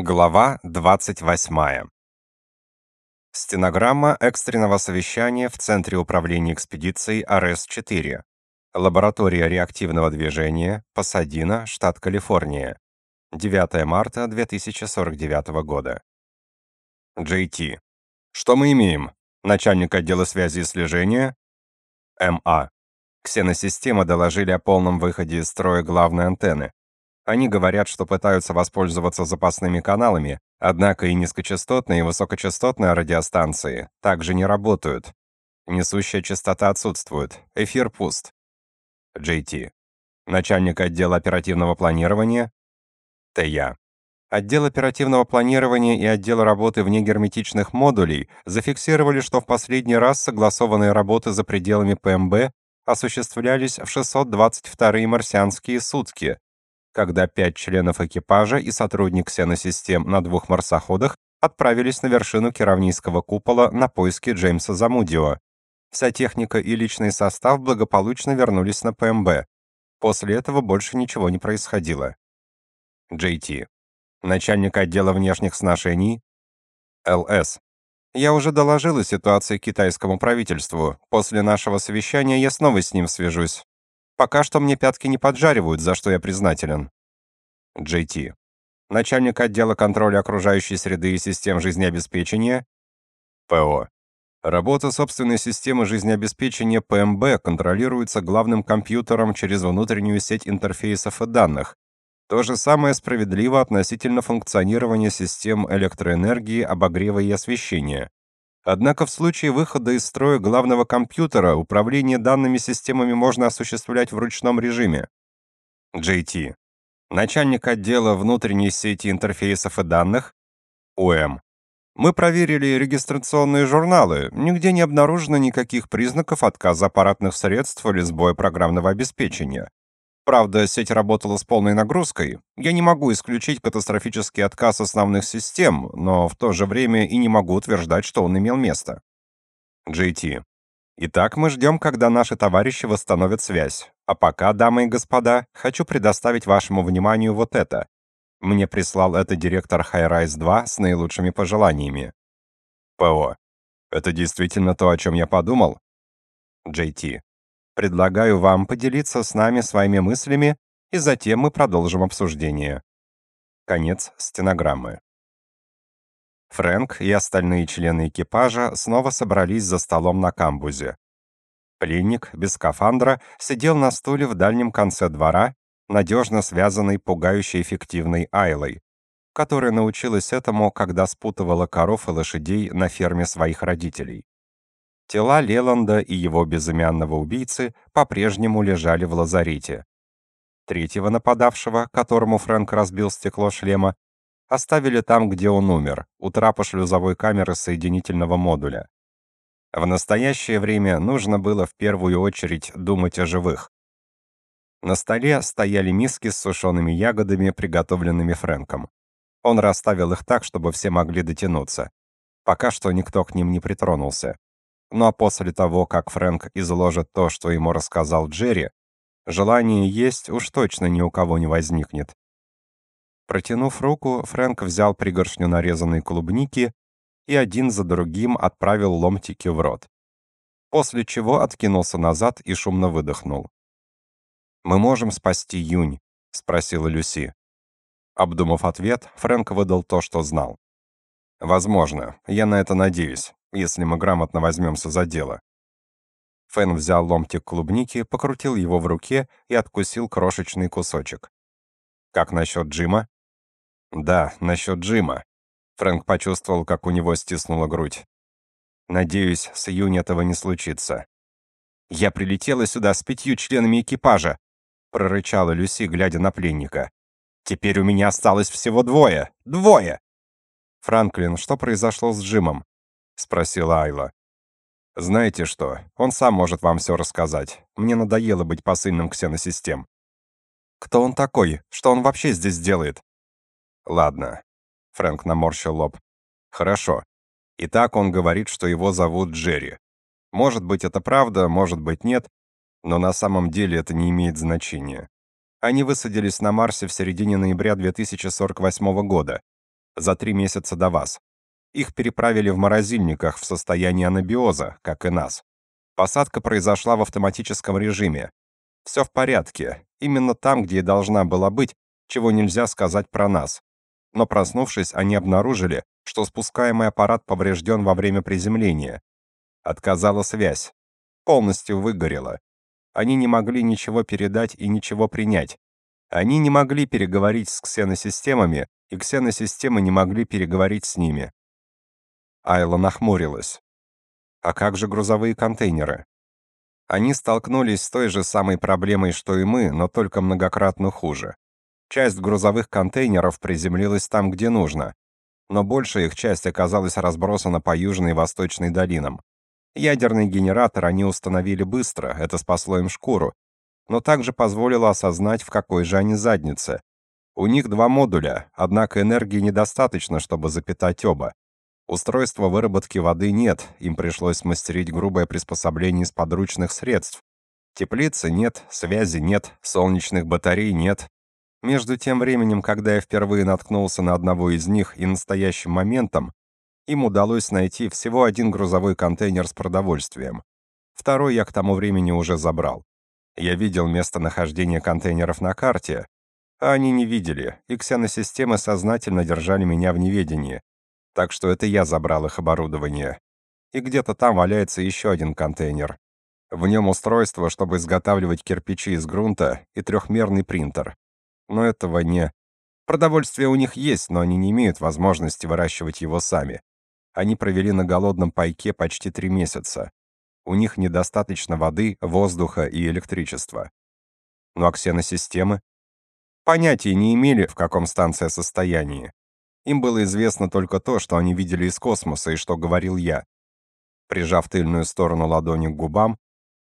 Глава 28. Стенограмма экстренного совещания в Центре управления экспедицией РС-4. Лаборатория реактивного движения, Пасадина, штат Калифорния. 9 марта 2049 года. JT. Что мы имеем? Начальник отдела связи и слежения? МА. Ксеносистемы доложили о полном выходе из строя главной антенны. Они говорят, что пытаются воспользоваться запасными каналами, однако и низкочастотные, и высокочастотные радиостанции также не работают. Несущая частота отсутствует, эфир пуст. JT. Начальник отдела оперативного планирования. ТЯ. Отдел оперативного планирования и отдел работы вне герметичных модулей зафиксировали, что в последний раз согласованные работы за пределами ПМБ осуществлялись в 622-е марсианские сутки, когда пять членов экипажа и сотрудник ксеносистем на двух марсоходах отправились на вершину Керавнийского купола на поиски Джеймса Замудио. Вся техника и личный состав благополучно вернулись на ПМБ. После этого больше ничего не происходило. JT. Начальник отдела внешних сношений. ЛС. Я уже доложил о ситуации китайскому правительству. После нашего совещания я снова с ним свяжусь. Пока что мне пятки не поджаривают, за что я признателен. JT. Начальник отдела контроля окружающей среды и систем жизнеобеспечения. ПО. Работа собственной системы жизнеобеспечения ПМБ контролируется главным компьютером через внутреннюю сеть интерфейсов и данных. То же самое справедливо относительно функционирования систем электроэнергии, обогрева и освещения. Однако в случае выхода из строя главного компьютера управление данными системами можно осуществлять в ручном режиме. JT. Начальник отдела внутренней сети интерфейсов и данных. УМ. Мы проверили регистрационные журналы. Нигде не обнаружено никаких признаков отказа аппаратных средств или сбоя программного обеспечения. Правда, сеть работала с полной нагрузкой. Я не могу исключить катастрофический отказ основных систем, но в то же время и не могу утверждать, что он имел место. JT. Итак, мы ждем, когда наши товарищи восстановят связь. А пока, дамы и господа, хочу предоставить вашему вниманию вот это. Мне прислал это директор Highrise 2 с наилучшими пожеланиями. ПО. Это действительно то, о чем я подумал? JT. Предлагаю вам поделиться с нами своими мыслями, и затем мы продолжим обсуждение. Конец стенограммы. Фрэнк и остальные члены экипажа снова собрались за столом на камбузе. Пленник без скафандра сидел на стуле в дальнем конце двора, надежно связанный пугающе эффективной Айлой, которая научилась этому, когда спутывала коров и лошадей на ферме своих родителей. Тела Леланда и его безымянного убийцы по-прежнему лежали в лазарете. Третьего нападавшего, которому Фрэнк разбил стекло шлема, оставили там, где он умер, у трапа шлюзовой камеры соединительного модуля. В настоящее время нужно было в первую очередь думать о живых. На столе стояли миски с сушеными ягодами, приготовленными Фрэнком. Он расставил их так, чтобы все могли дотянуться. Пока что никто к ним не притронулся. Ну после того, как Фрэнк изложит то, что ему рассказал Джерри, желание есть уж точно ни у кого не возникнет. Протянув руку, Фрэнк взял пригоршню нарезанной клубники и один за другим отправил ломтики в рот. После чего откинулся назад и шумно выдохнул. «Мы можем спасти Юнь?» — спросила Люси. Обдумав ответ, Фрэнк выдал то, что знал. «Возможно. Я на это надеюсь если мы грамотно возьмемся за дело. Фэн взял ломтик клубники, покрутил его в руке и откусил крошечный кусочек. Как насчет Джима? Да, насчет Джима. Фрэнк почувствовал, как у него стиснула грудь. Надеюсь, с Юнь этого не случится. Я прилетела сюда с пятью членами экипажа, прорычала Люси, глядя на пленника. Теперь у меня осталось всего двое. Двое. Франклин, что произошло с Джимом? Спросила Айла. Знаете что? Он сам может вам все рассказать. Мне надоело быть посыльным ксеносистем. Кто он такой? Что он вообще здесь делает? Ладно. Фрэнк наморщил лоб. Хорошо. Итак, он говорит, что его зовут Джерри. Может быть, это правда, может быть, нет, но на самом деле это не имеет значения. Они высадились на Марсе в середине ноября 2048 года. за три месяца до вас. Их переправили в морозильниках в состоянии анабиоза, как и нас. Посадка произошла в автоматическом режиме. Все в порядке, именно там, где и должна была быть, чего нельзя сказать про нас. Но проснувшись, они обнаружили, что спускаемый аппарат поврежден во время приземления. Отказала связь. Полностью выгорела. Они не могли ничего передать и ничего принять. Они не могли переговорить с ксеносистемами, и ксеносистемы не могли переговорить с ними. Айла нахмурилась. А как же грузовые контейнеры? Они столкнулись с той же самой проблемой, что и мы, но только многократно хуже. Часть грузовых контейнеров приземлилась там, где нужно, но большая их часть оказалась разбросана по южной и восточной долинам. Ядерный генератор они установили быстро, это спасло им шкуру, но также позволило осознать, в какой же они заднице. У них два модуля, однако энергии недостаточно, чтобы запитать оба. Устройства выработки воды нет, им пришлось мастерить грубое приспособление из подручных средств. Теплицы нет, связи нет, солнечных батарей нет. Между тем временем, когда я впервые наткнулся на одного из них и настоящим моментом, им удалось найти всего один грузовой контейнер с продовольствием. Второй я к тому времени уже забрал. Я видел местонахождение контейнеров на карте, а они не видели, и ксеносистемы сознательно держали меня в неведении, так что это я забрал их оборудование. И где-то там валяется еще один контейнер. В нем устройство, чтобы изготавливать кирпичи из грунта, и трехмерный принтер. Но этого не... Продовольствие у них есть, но они не имеют возможности выращивать его сами. Они провели на голодном пайке почти три месяца. У них недостаточно воды, воздуха и электричества. Ну а ксеносистемы? Понятия не имели, в каком станция состоянии. Им было известно только то, что они видели из космоса и что говорил я. Прижав тыльную сторону ладони к губам,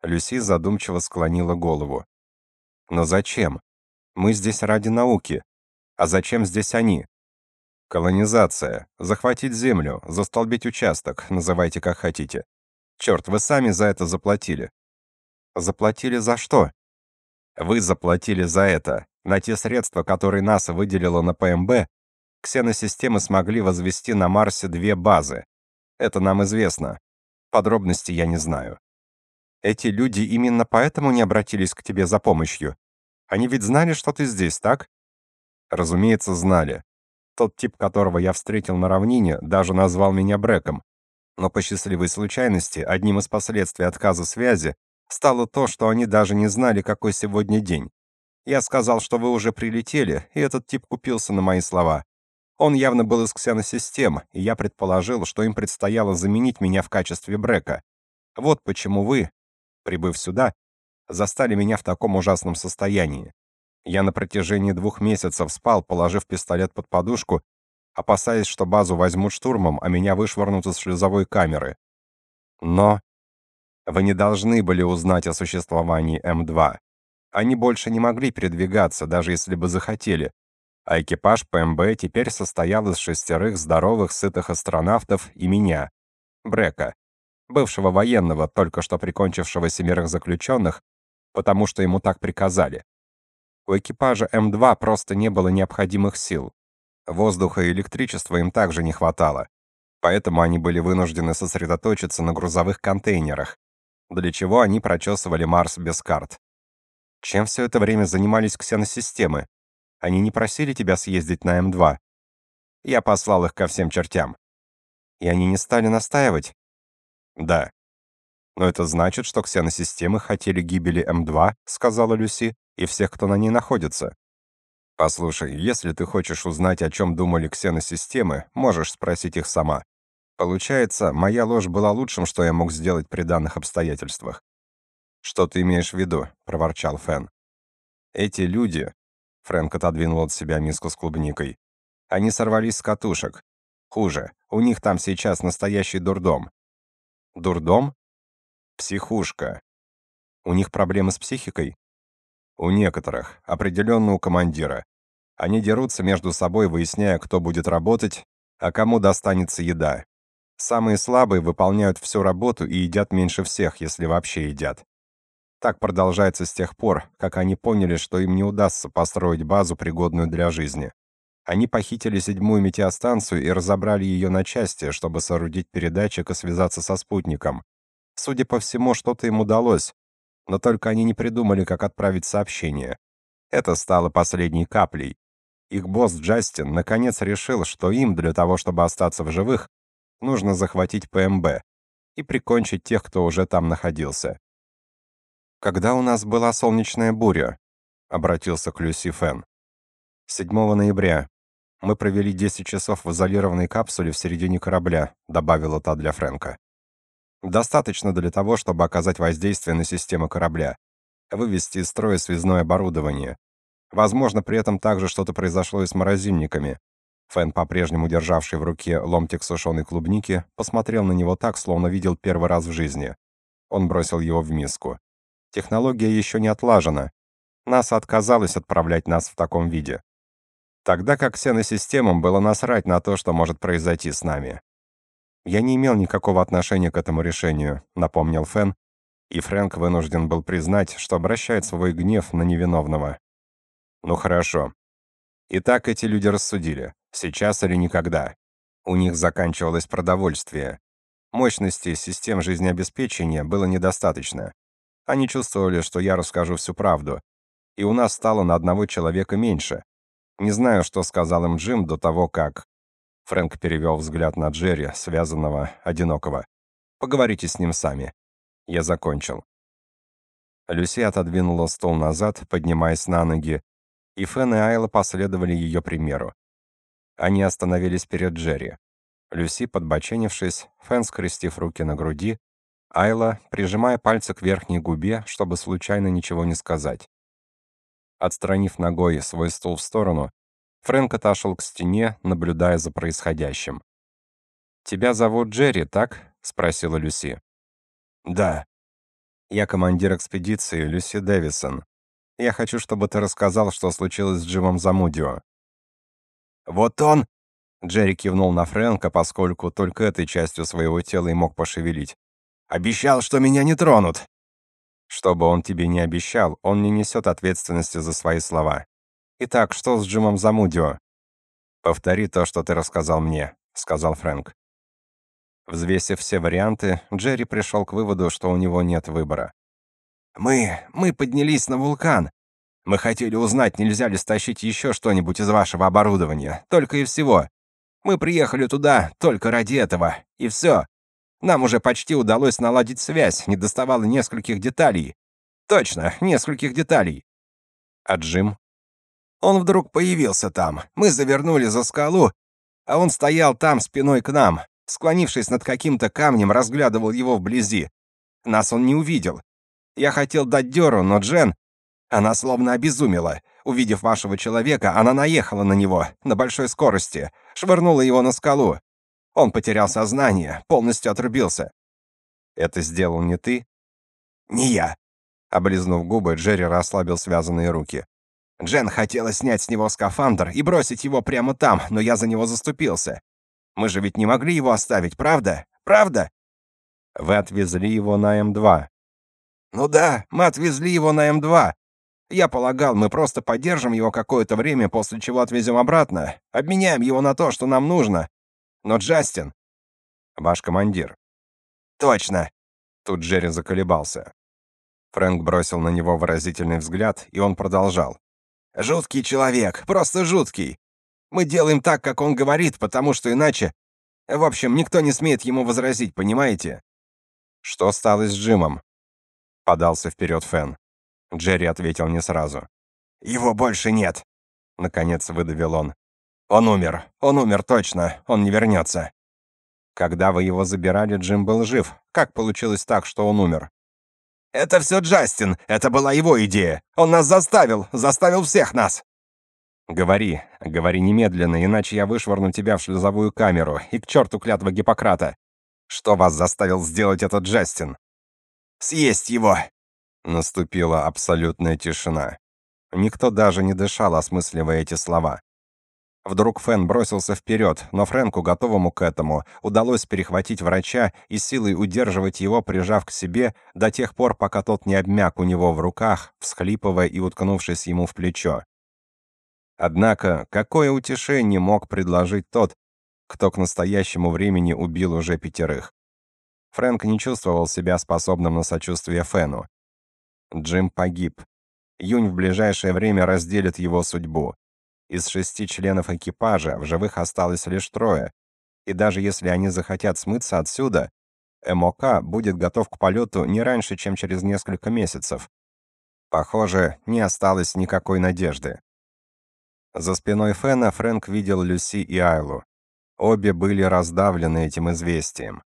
Люси задумчиво склонила голову. Но зачем? Мы здесь ради науки. А зачем здесь они? Колонизация. Захватить землю, застолбить участок, называйте как хотите. Черт, вы сами за это заплатили. Заплатили за что? Вы заплатили за это. На те средства, которые НАСА выделила на ПМБ, ксеносистемы смогли возвести на Марсе две базы. Это нам известно. Подробности я не знаю. Эти люди именно поэтому не обратились к тебе за помощью. Они ведь знали, что ты здесь, так? Разумеется, знали. Тот тип, которого я встретил на равнине, даже назвал меня Брэком. Но по счастливой случайности, одним из последствий отказа связи стало то, что они даже не знали, какой сегодня день. Я сказал, что вы уже прилетели, и этот тип купился на мои слова. Он явно был из ксеносистем, и я предположил, что им предстояло заменить меня в качестве Брека. Вот почему вы, прибыв сюда, застали меня в таком ужасном состоянии. Я на протяжении двух месяцев спал, положив пистолет под подушку, опасаясь, что базу возьмут штурмом, а меня вышвырнут из шлюзовой камеры. Но вы не должны были узнать о существовании М2. Они больше не могли передвигаться, даже если бы захотели, а экипаж ПМБ теперь состоял из шестерых здоровых, сытых астронавтов и меня, Брека, бывшего военного, только что прикончившего семерых заключенных, потому что ему так приказали. У экипажа М2 просто не было необходимых сил. Воздуха и электричества им также не хватало. Поэтому они были вынуждены сосредоточиться на грузовых контейнерах, для чего они прочесывали Марс без карт. Чем все это время занимались ксеносистемы? Они не просили тебя съездить на М2. Я послал их ко всем чертям. И они не стали настаивать? Да. Но это значит, что ксеносистемы хотели гибели М2, сказала Люси, и всех, кто на ней находится. Послушай, если ты хочешь узнать, о чем думали ксеносистемы, можешь спросить их сама. Получается, моя ложь была лучшим, что я мог сделать при данных обстоятельствах. Что ты имеешь в виду? проворчал Фэн. Эти люди, Фрэнк отодвинул от себя миску с клубникой. Они сорвались с катушек. Хуже, у них там сейчас настоящий дурдом. Дурдом? Психушка. У них проблемы с психикой? У некоторых, определенно у командира. Они дерутся между собой, выясняя, кто будет работать, а кому достанется еда. Самые слабые выполняют всю работу и едят меньше всех, если вообще едят. Так продолжается с тех пор, как они поняли, что им не удастся построить базу, пригодную для жизни. Они похитили седьмую метеостанцию и разобрали ее на части, чтобы соорудить передатчик и связаться со спутником. Судя по всему, что-то им удалось, но только они не придумали, как отправить сообщение. Это стало последней каплей. Их босс Джастин наконец решил, что им, для того, чтобы остаться в живых, нужно захватить ПМБ и прикончить тех, кто уже там находился. «Когда у нас была солнечная буря?» — обратился к Люси Фен. «7 ноября. Мы провели 10 часов в изолированной капсуле в середине корабля», — добавила та для Фрэнка. «Достаточно для того, чтобы оказать воздействие на систему корабля, вывести из строя связное оборудование. Возможно, при этом также что-то произошло и с морозильниками. Фэн, по-прежнему державший в руке ломтик сушеной клубники, посмотрел на него так, словно видел первый раз в жизни. Он бросил его в миску. Технология еще не отлажена. НАСА отказалась отправлять нас в таком виде. Тогда как ксеносистемам было насрать на то, что может произойти с нами. Я не имел никакого отношения к этому решению, напомнил Фэн, и Фрэнк вынужден был признать, что обращает свой гнев на невиновного. Ну хорошо. Итак, эти люди рассудили. Сейчас или никогда. У них заканчивалось продовольствие. Мощности систем жизнеобеспечения было недостаточно. Они чувствовали, что я расскажу всю правду, и у нас стало на одного человека меньше. Не знаю, что сказал им Джим до того, как... Фрэнк перевел взгляд на Джерри, связанного, одинокого. «Поговорите с ним сами». Я закончил. Люси отодвинула стол назад, поднимаясь на ноги, и Фэн и Айла последовали ее примеру. Они остановились перед Джерри. Люси, подбоченившись, Фэн, скрестив руки на груди, Айла, прижимая пальцы к верхней губе, чтобы случайно ничего не сказать. Отстранив ногой свой стул в сторону, Фрэнк отошел к стене, наблюдая за происходящим. «Тебя зовут Джерри, так?» — спросила Люси. «Да». «Я командир экспедиции Люси Дэвисон. Я хочу, чтобы ты рассказал, что случилось с Джимом Замудио. «Вот он!» Джерри кивнул на Фрэнка, поскольку только этой частью своего тела и мог пошевелить. «Обещал, что меня не тронут!» «Что бы он тебе не обещал, он не несет ответственности за свои слова. Итак, что с Джимом Замудио?» «Повтори то, что ты рассказал мне», — сказал Фрэнк. Взвесив все варианты, Джерри пришел к выводу, что у него нет выбора. «Мы... мы поднялись на вулкан. Мы хотели узнать, нельзя ли стащить еще что-нибудь из вашего оборудования. Только и всего. Мы приехали туда только ради этого. И все. Нам уже почти удалось наладить связь, не доставало нескольких деталей. Точно, нескольких деталей. А Джим? Он вдруг появился там. Мы завернули за скалу, а он стоял там спиной к нам, склонившись над каким-то камнем, разглядывал его вблизи. Нас он не увидел. Я хотел дать дёру, но Джен, она словно обезумела. Увидев вашего человека, она наехала на него на большой скорости, швырнула его на скалу. Он потерял сознание, полностью отрубился. Это сделал не ты? Не я. Облизнув губы, Джерри расслабил связанные руки. Джен хотела снять с него скафандр и бросить его прямо там, но я за него заступился. Мы же ведь не могли его оставить, правда? Правда? Вы отвезли его на М2. Ну да, мы отвезли его на М2, я полагал, мы просто поддержим его какое-то время, после чего отвезем обратно, обменяем его на то, что нам нужно. Но Джастин... Ваш командир. Точно. Тут Джерри заколебался. Фрэнк бросил на него выразительный взгляд, и он продолжал. «Жуткий человек, просто жуткий. Мы делаем так, как он говорит, потому что иначе... В общем, никто не смеет ему возразить, понимаете?» «Что стало с Джимом?» Подался вперед Фэн. Джерри ответил не сразу. «Его больше нет», — наконец выдавил он. «Он умер. Он умер точно. Он не вернется». «Когда вы его забирали, Джим был жив. Как получилось так, что он умер?» «Это все Джастин. Это была его идея. Он нас заставил. Заставил всех нас». «Говори. Говори немедленно, иначе я вышвырну тебя в шлюзовую камеру. И к черту клятва Гиппократа. Что вас заставил сделать этот Джастин?» «Съесть его», Наступила абсолютная тишина. Никто даже не дышал, осмысливая эти слова. Вдруг Фэн бросился вперед, но Фрэнку, готовому к этому, удалось перехватить врача и силой удерживать его, прижав к себе, до тех пор, пока тот не обмяк у него в руках, всхлипывая и уткнувшись ему в плечо. Однако, какое утешение мог предложить тот, кто к настоящему времени убил уже пятерых? Фрэнк не чувствовал себя способным на сочувствие Фену. Джим погиб. Юнь в ближайшее время разделит его судьбу. Из шести членов экипажа в живых осталось лишь трое, и даже если они захотят смыться отсюда, МОК будет готов к полету не раньше, чем через несколько месяцев. Похоже, не осталось никакой надежды. За спиной Фена Фрэнк видел Люси и Айлу. Обе были раздавлены этим известием.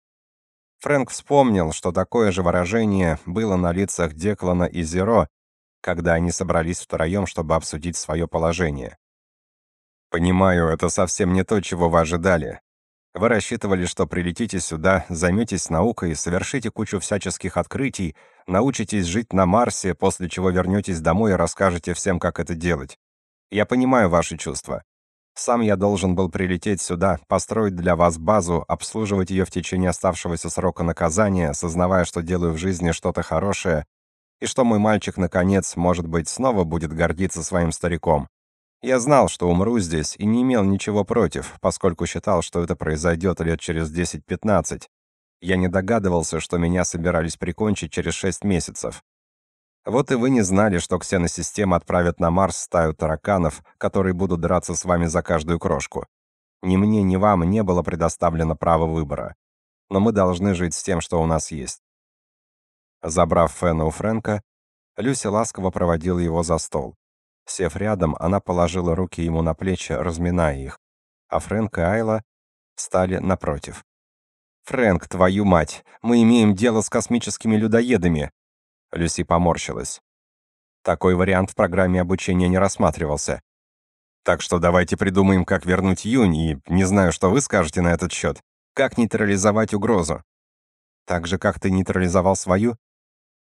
Фрэнк вспомнил, что такое же выражение было на лицах Деклана и Зеро, когда они собрались втроем, чтобы обсудить свое положение. Понимаю, это совсем не то, чего вы ожидали. Вы рассчитывали, что прилетите сюда, займетесь наукой, совершите кучу всяческих открытий, научитесь жить на Марсе, после чего вернетесь домой и расскажете всем, как это делать. Я понимаю ваши чувства. Сам я должен был прилететь сюда, построить для вас базу, обслуживать ее в течение оставшегося срока наказания, сознавая, что делаю в жизни что-то хорошее, и что мой мальчик, наконец, может быть, снова будет гордиться своим стариком. Я знал, что умру здесь, и не имел ничего против, поскольку считал, что это произойдет лет через 10-15. Я не догадывался, что меня собирались прикончить через 6 месяцев. Вот и вы не знали, что ксеносистема отправит на Марс стаю тараканов, которые будут драться с вами за каждую крошку. Ни мне, ни вам не было предоставлено право выбора. Но мы должны жить с тем, что у нас есть. Забрав Фэна у Фрэнка, Люси ласково проводила его за стол. Сев рядом, она положила руки ему на плечи, разминая их, а Фрэнк и Айла стали напротив. «Фрэнк, твою мать! Мы имеем дело с космическими людоедами!» Люси поморщилась. Такой вариант в программе обучения не рассматривался. Так что давайте придумаем, как вернуть Юнь, и не знаю, что вы скажете на этот счет. Как нейтрализовать угрозу? Так же, как ты нейтрализовал свою?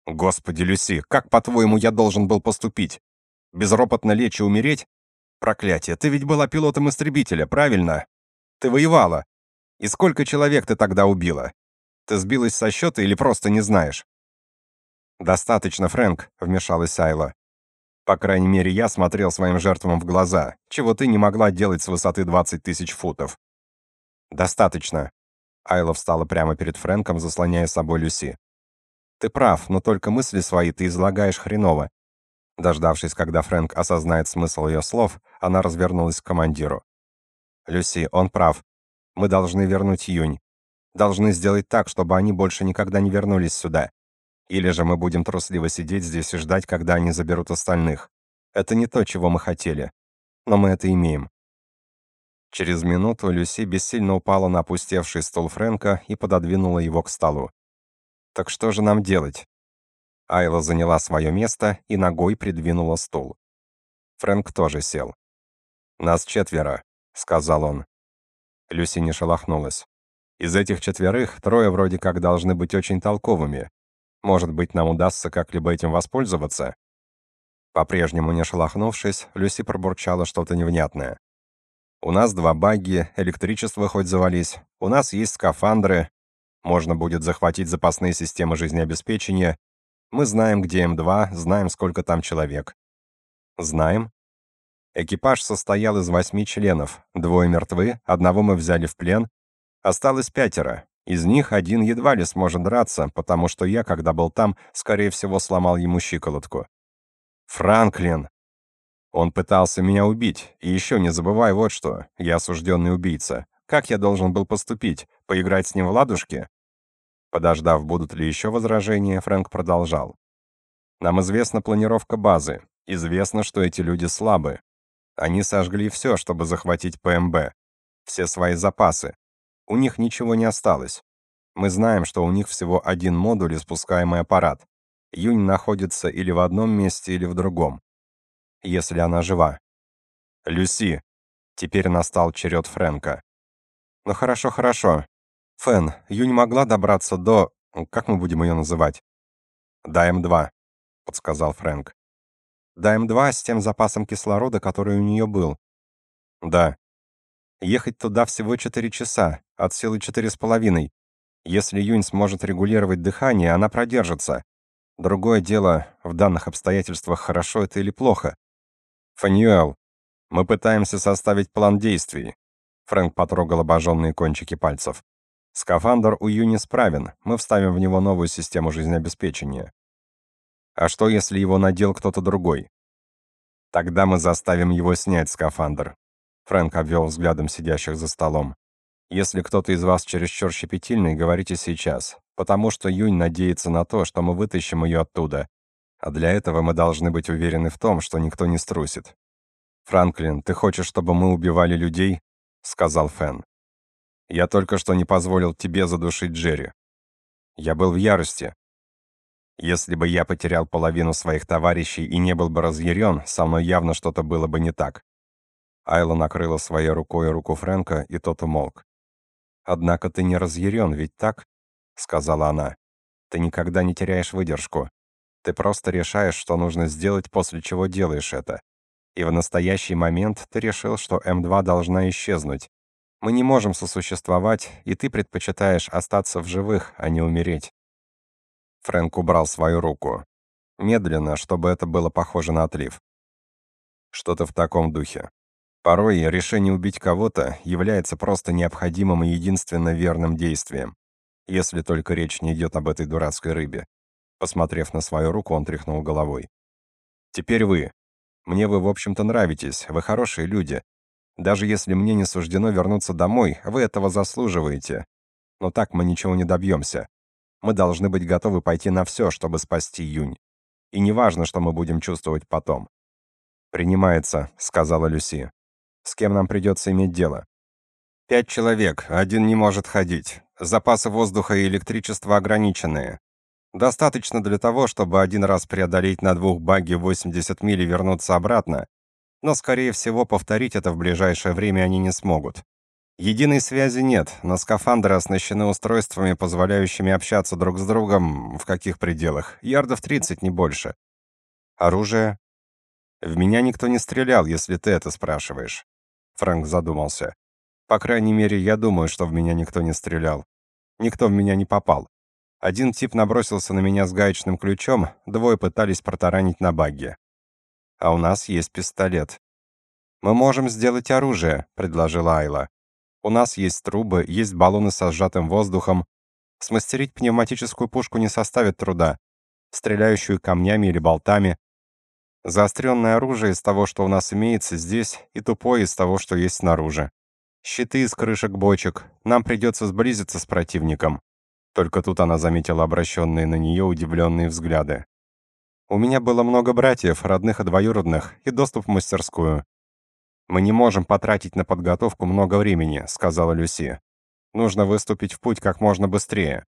Господи, Люси, как, по-твоему, я должен был поступить? Безропотно лечь и умереть? Проклятие, ты ведь была пилотом истребителя, правильно? Ты воевала. И сколько человек ты тогда убила? Ты сбилась со счета или просто не знаешь? Достаточно, Фрэнк, вмешалась Айла. По крайней мере, я смотрел своим жертвам в глаза, чего ты не могла делать с высоты 20 тысяч футов. Достаточно. Айла встала прямо перед Фрэнком, заслоняя собой Люси. Ты прав, но только мысли свои ты излагаешь хреново. Дождавшись, когда Фрэнк осознает смысл ее слов, она развернулась к командиру. «Люси, он прав. Мы должны вернуть Юнь. Должны сделать так, чтобы они больше никогда не вернулись сюда. Или же мы будем трусливо сидеть здесь и ждать, когда они заберут остальных. Это не то, чего мы хотели. Но мы это имеем». Через минуту Люси бессильно упала на опустевший стол Фрэнка и пододвинула его к столу. «Так что же нам делать?» Айла заняла свое место и ногой придвинула стул. Фрэнк тоже сел. «Нас четверо», — сказал он. Люси не шелохнулась. «Из этих четверых трое вроде как должны быть очень толковыми. Может быть, нам удастся как-либо этим воспользоваться?» По-прежнему не шелохнувшись, Люси пробурчала что-то невнятное. «У нас два багги, электричество хоть завались, у нас есть скафандры, можно будет захватить запасные системы жизнеобеспечения, мы знаем, где М2, знаем, сколько там человек. Знаем. Экипаж состоял из восьми членов. Двое мертвы, одного мы взяли в плен. Осталось пятеро. Из них один едва ли сможет драться, потому что я, когда был там, скорее всего, сломал ему щиколотку. Франклин. Он пытался меня убить. И еще не забывай вот что. Я осужденный убийца. Как я должен был поступить? Поиграть с ним в ладушки? Подождав, будут ли еще возражения, Фрэнк продолжал. «Нам известна планировка базы. Известно, что эти люди слабы. Они сожгли все, чтобы захватить ПМБ. Все свои запасы. У них ничего не осталось. Мы знаем, что у них всего один модуль и спускаемый аппарат. Юнь находится или в одном месте, или в другом. Если она жива. Люси. Теперь настал черед Фрэнка. Ну хорошо, хорошо. Фэн, Юнь могла добраться до... Как мы будем ее называть? До М2, подсказал Фрэнк. До М2 с тем запасом кислорода, который у нее был. Да. Ехать туда всего 4 часа, от силы половиной. Если Юнь сможет регулировать дыхание, она продержится. Другое дело, в данных обстоятельствах хорошо это или плохо. Фаньюэл, Мы пытаемся составить план действий. Фрэнк потрогал обожженные кончики пальцев. Скафандр у Юни справен, мы вставим в него новую систему жизнеобеспечения. А что, если его надел кто-то другой? Тогда мы заставим его снять скафандр. Фрэнк обвел взглядом сидящих за столом. Если кто-то из вас чересчур щепетильный, говорите сейчас, потому что Юнь надеется на то, что мы вытащим ее оттуда. А для этого мы должны быть уверены в том, что никто не струсит. «Франклин, ты хочешь, чтобы мы убивали людей?» — сказал Фэн. «Я только что не позволил тебе задушить Джерри. Я был в ярости. Если бы я потерял половину своих товарищей и не был бы разъярен, со мной явно что-то было бы не так». Айла накрыла своей рукой руку Фрэнка, и тот умолк. «Однако ты не разъярен, ведь так?» — сказала она. «Ты никогда не теряешь выдержку. Ты просто решаешь, что нужно сделать, после чего делаешь это. И в настоящий момент ты решил, что М2 должна исчезнуть. Мы не можем сосуществовать, и ты предпочитаешь остаться в живых, а не умереть. Фрэнк убрал свою руку. Медленно, чтобы это было похоже на отлив. Что-то в таком духе. Порой решение убить кого-то является просто необходимым и единственно верным действием. Если только речь не идет об этой дурацкой рыбе. Посмотрев на свою руку, он тряхнул головой. «Теперь вы. Мне вы, в общем-то, нравитесь, вы хорошие люди. Даже если мне не суждено вернуться домой, вы этого заслуживаете. Но так мы ничего не добьемся. Мы должны быть готовы пойти на все, чтобы спасти Юнь. И не важно, что мы будем чувствовать потом. «Принимается», — сказала Люси. «С кем нам придется иметь дело?» «Пять человек, один не может ходить. Запасы воздуха и электричества ограниченные. Достаточно для того, чтобы один раз преодолеть на двух багги 80 миль и вернуться обратно, но, скорее всего, повторить это в ближайшее время они не смогут. Единой связи нет, но скафандры оснащены устройствами, позволяющими общаться друг с другом в каких пределах? Ярдов 30, не больше. Оружие? В меня никто не стрелял, если ты это спрашиваешь. Фрэнк задумался. По крайней мере, я думаю, что в меня никто не стрелял. Никто в меня не попал. Один тип набросился на меня с гаечным ключом, двое пытались протаранить на багге. А у нас есть пистолет. «Мы можем сделать оружие», — предложила Айла. «У нас есть трубы, есть баллоны со сжатым воздухом. Смастерить пневматическую пушку не составит труда, стреляющую камнями или болтами. Заостренное оружие из того, что у нас имеется здесь, и тупое из того, что есть снаружи. Щиты из крышек бочек. Нам придется сблизиться с противником. Только тут она заметила обращенные на нее удивленные взгляды. «У меня было много братьев, родных и двоюродных, и доступ в мастерскую. Мы не можем потратить на подготовку много времени», — сказала Люси. «Нужно выступить в путь как можно быстрее».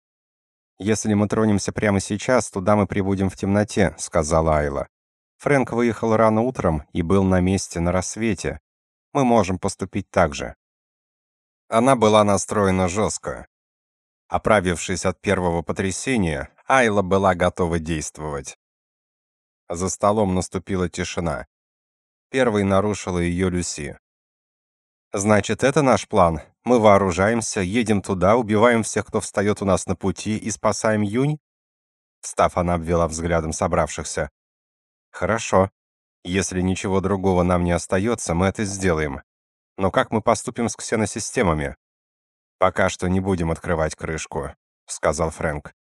«Если мы тронемся прямо сейчас, туда мы прибудем в темноте», — сказала Айла. «Фрэнк выехал рано утром и был на месте на рассвете. Мы можем поступить так же». Она была настроена жестко. Оправившись от первого потрясения, Айла была готова действовать. За столом наступила тишина. Первой нарушила ее Люси. «Значит, это наш план. Мы вооружаемся, едем туда, убиваем всех, кто встает у нас на пути, и спасаем Юнь?» Встав, она обвела взглядом собравшихся. «Хорошо. Если ничего другого нам не остается, мы это сделаем. Но как мы поступим с ксеносистемами? «Пока что не будем открывать крышку», — сказал Фрэнк.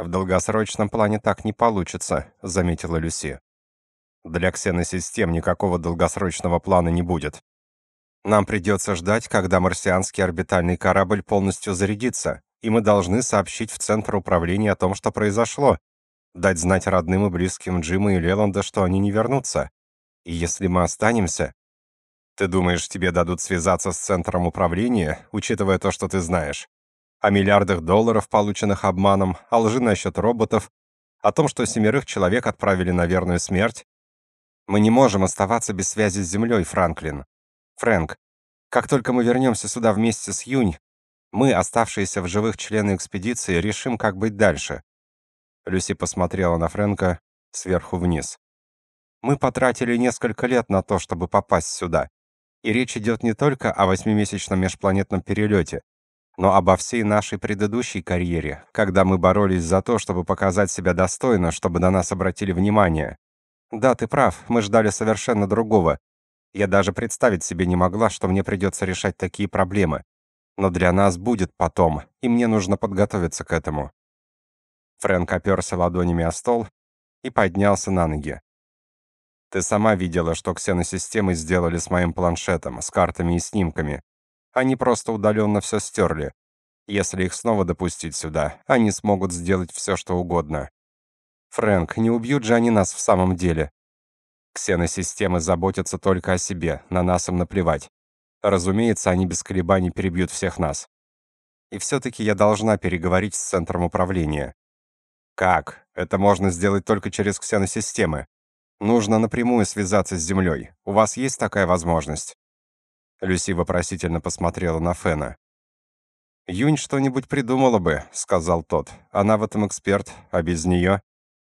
«В долгосрочном плане так не получится», — заметила Люси. «Для ксеносистем никакого долгосрочного плана не будет. Нам придется ждать, когда марсианский орбитальный корабль полностью зарядится, и мы должны сообщить в Центр управления о том, что произошло, дать знать родным и близким Джима и Леланда, что они не вернутся. И если мы останемся, ты думаешь, тебе дадут связаться с центром управления, учитывая то, что ты знаешь? О миллиардах долларов, полученных обманом, о лжи насчет роботов, о том, что семерых человек отправили на верную смерть? Мы не можем оставаться без связи с Землей, Франклин. Фрэнк, как только мы вернемся сюда вместе с Юнь, мы, оставшиеся в живых члены экспедиции, решим, как быть дальше. Люси посмотрела на Фрэнка сверху вниз. Мы потратили несколько лет на то, чтобы попасть сюда. И речь идет не только о восьмимесячном межпланетном перелете, но обо всей нашей предыдущей карьере, когда мы боролись за то, чтобы показать себя достойно, чтобы на нас обратили внимание. Да, ты прав, мы ждали совершенно другого. Я даже представить себе не могла, что мне придется решать такие проблемы. Но для нас будет потом, и мне нужно подготовиться к этому. Фрэнк оперся ладонями о стол и поднялся на ноги. Ты сама видела, что ксеносистемы сделали с моим планшетом, с картами и снимками. Они просто удаленно все стерли. Если их снова допустить сюда, они смогут сделать все, что угодно. Фрэнк, не убьют же они нас в самом деле. Ксеносистемы заботятся только о себе, на нас им наплевать. Разумеется, они без колебаний перебьют всех нас. И все-таки я должна переговорить с центром управления. Как? Это можно сделать только через ксеносистемы. Нужно напрямую связаться с Землей. У вас есть такая возможность?» Люси вопросительно посмотрела на Фена. «Юнь что-нибудь придумала бы», — сказал тот. «Она в этом эксперт, а без нее...»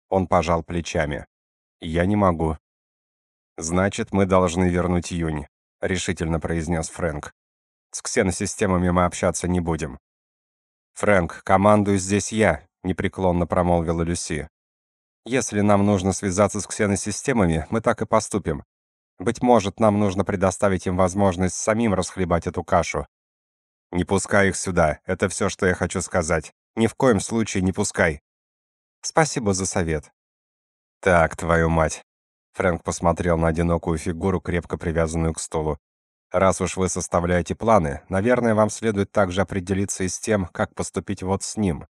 Он пожал плечами. «Я не могу». «Значит, мы должны вернуть Юнь», — решительно произнес Фрэнк. «С ксеносистемами мы общаться не будем». «Фрэнк, командую здесь я», — непреклонно промолвила Люси. Если нам нужно связаться с ксеносистемами, мы так и поступим. Быть может, нам нужно предоставить им возможность самим расхлебать эту кашу. Не пускай их сюда. Это все, что я хочу сказать. Ни в коем случае не пускай. Спасибо за совет. Так, твою мать. Фрэнк посмотрел на одинокую фигуру, крепко привязанную к столу. Раз уж вы составляете планы, наверное, вам следует также определиться и с тем, как поступить вот с ним.